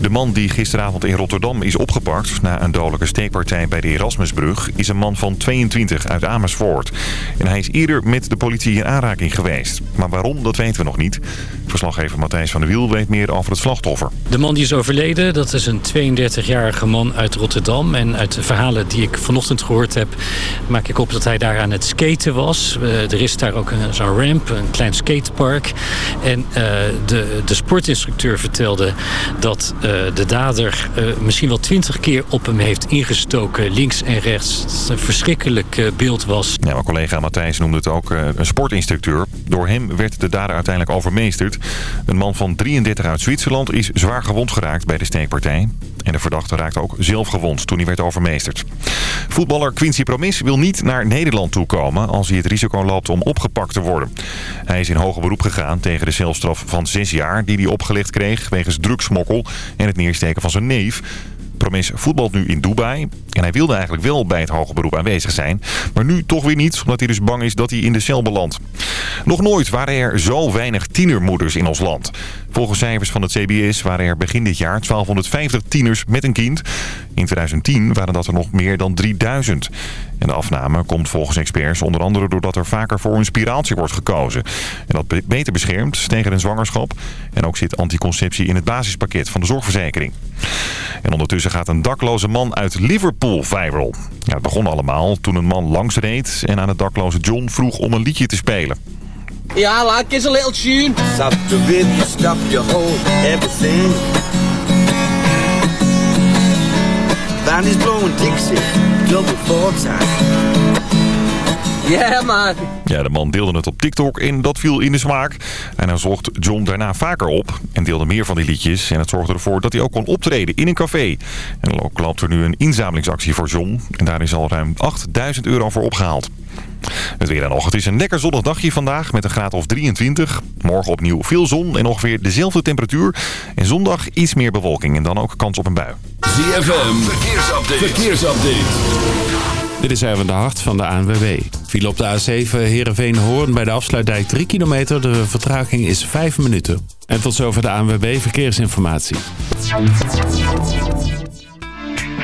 De man die gisteravond in Rotterdam is opgepakt na een dodelijke steekpartij bij de Erasmusbrug... is een man van 22 uit Amersfoort. En hij is eerder met de politie in aanraking geweest. Maar waarom, dat weten we nog niet. Verslaggever Matthijs van der Wiel weet meer over het slachtoffer. De man die is overleden, dat is een 32-jarige man uit Rotterdam. En uit de verhalen die ik vanochtend gehoord heb... maak ik op dat hij daar aan het skaten was. Uh, er is daar ook zo'n ramp, een klein skatepark. En uh, de, de sportinstructeur vertelde dat... Uh, de dader misschien wel twintig keer op hem heeft ingestoken, links en rechts. Een verschrikkelijk beeld was. Ja, mijn collega Matthijs noemde het ook een sportinstructeur. Door hem werd de dader uiteindelijk overmeesterd. Een man van 33 uit Zwitserland is zwaar gewond geraakt bij de steekpartij. En de verdachte raakte ook zelf gewond toen hij werd overmeesterd. Voetballer Quincy Promis wil niet naar Nederland toekomen als hij het risico loopt om opgepakt te worden. Hij is in hoger beroep gegaan tegen de celstraf van zes jaar die hij opgelegd kreeg wegens drugsmokkel en het neersteken van zijn neef. Promes voetbalt nu in Dubai. En hij wilde eigenlijk wel bij het hoger beroep aanwezig zijn. Maar nu toch weer niet, omdat hij dus bang is dat hij in de cel belandt. Nog nooit waren er zo weinig tienermoeders in ons land. Volgens cijfers van het CBS waren er begin dit jaar 1250 tieners met een kind. In 2010 waren dat er nog meer dan 3000. En de afname komt volgens experts onder andere doordat er vaker voor een spiraaltje wordt gekozen. En dat beter beschermt tegen een zwangerschap. En ook zit anticonceptie in het basispakket van de zorgverzekering. En ondertussen gaat een dakloze man uit Liverpool viral. Het begon allemaal toen een man langs reed en aan het dakloze John vroeg om een liedje te spelen. Yeah, I like it's a little tune. Stop the rib, stop your whole everything. Band is blowing Dixie, double four time. Ja, man. Ja, de man deelde het op TikTok en dat viel in de smaak. En hij zocht John daarna vaker op en deelde meer van die liedjes. En het zorgde ervoor dat hij ook kon optreden in een café. En ook loopt er nu een inzamelingsactie voor John. En daar is al ruim 8000 euro voor opgehaald. Het weer dan nog. Het is een lekker zonnig dagje vandaag met een graad of 23. Morgen opnieuw veel zon en ongeveer dezelfde temperatuur. En zondag iets meer bewolking en dan ook kans op een bui. ZFM, verkeersupdate. verkeersupdate. Dit is even de hart van de ANWB. Viel op de A7 Heerenveen-Hoorn bij de afsluitdijk 3 kilometer. De vertraging is 5 minuten. En tot zover de ANWB Verkeersinformatie.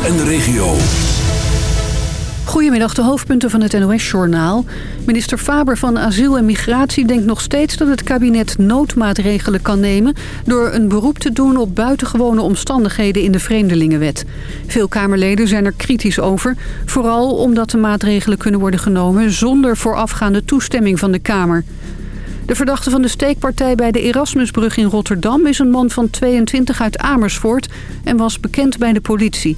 Zandvoort en de regio. Goedemiddag, de hoofdpunten van het NOS-journaal. Minister Faber van Asiel en Migratie denkt nog steeds dat het kabinet noodmaatregelen kan nemen... door een beroep te doen op buitengewone omstandigheden in de Vreemdelingenwet. Veel Kamerleden zijn er kritisch over, vooral omdat de maatregelen kunnen worden genomen... zonder voorafgaande toestemming van de Kamer. De verdachte van de steekpartij bij de Erasmusbrug in Rotterdam... is een man van 22 uit Amersfoort en was bekend bij de politie.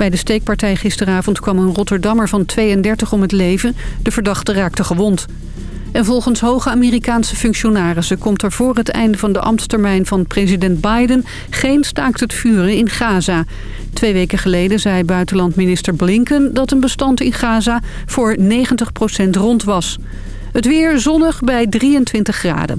Bij de steekpartij gisteravond kwam een Rotterdammer van 32 om het leven. De verdachte raakte gewond. En volgens hoge Amerikaanse functionarissen komt er voor het einde van de ambtstermijn van president Biden geen staakt het vuren in Gaza. Twee weken geleden zei buitenlandminister Blinken dat een bestand in Gaza voor 90% rond was. Het weer zonnig bij 23 graden.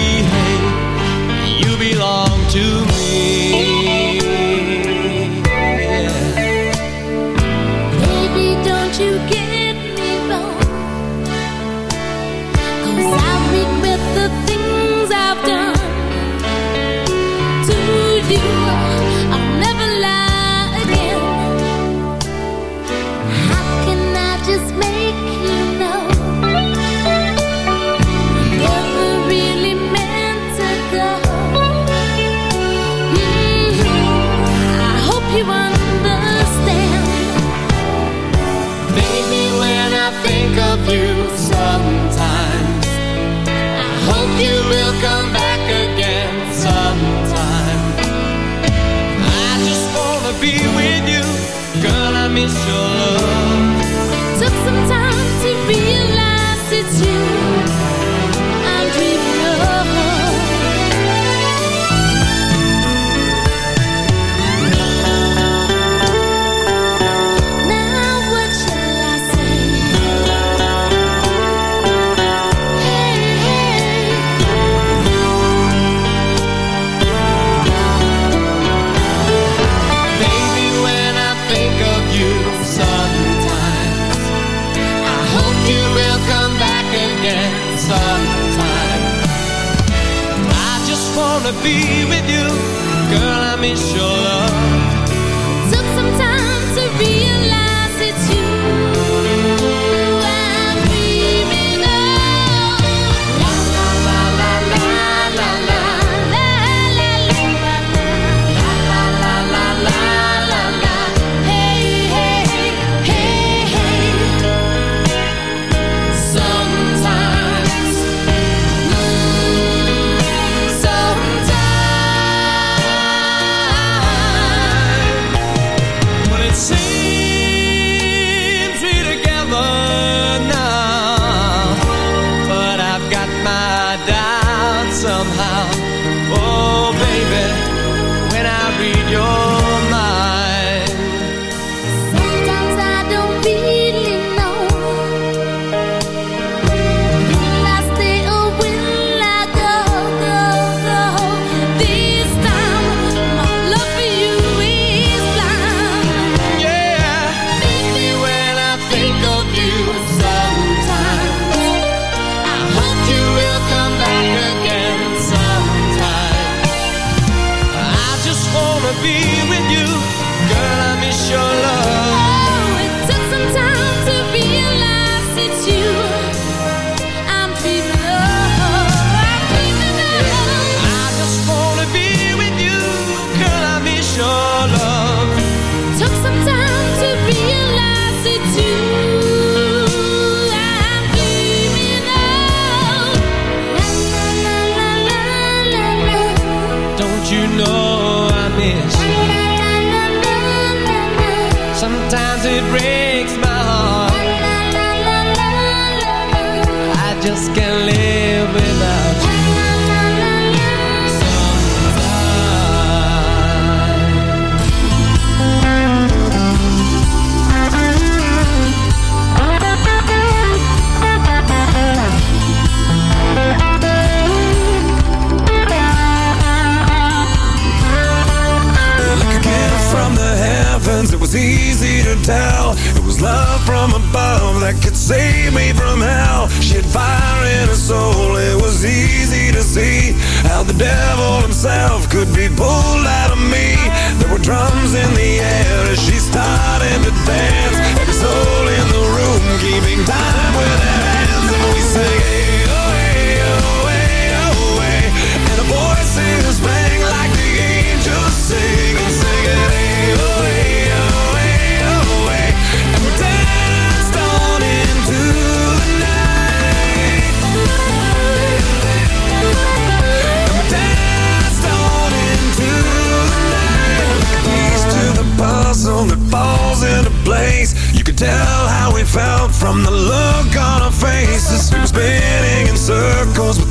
cause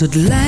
Het lijkt